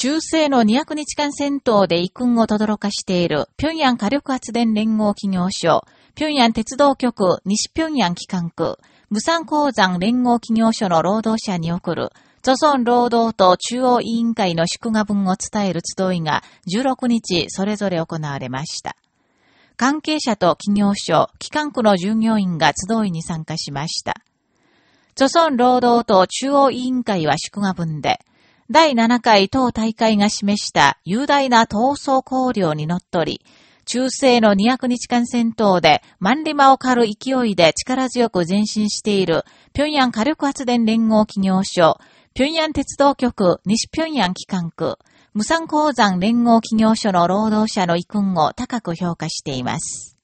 中世の200日間戦闘で遺訓を轟かしている、平壌火力発電連合企業所、平壌鉄道局西平壌機関区、武山鉱山連合企業所の労働者に送る、著村労働党中央委員会の祝賀文を伝える集いが16日それぞれ行われました。関係者と企業所、機関区の従業員が集いに参加しました。著村労働党中央委員会は祝賀文で、第7回当大会が示した雄大な闘争考慮にのっとり、中世の200日間戦闘で万里馬を狩る勢いで力強く前進している平壌火力発電連合企業所、平壌鉄道局西平壌機関区、無産鉱山連合企業所の労働者の遺訓を高く評価しています。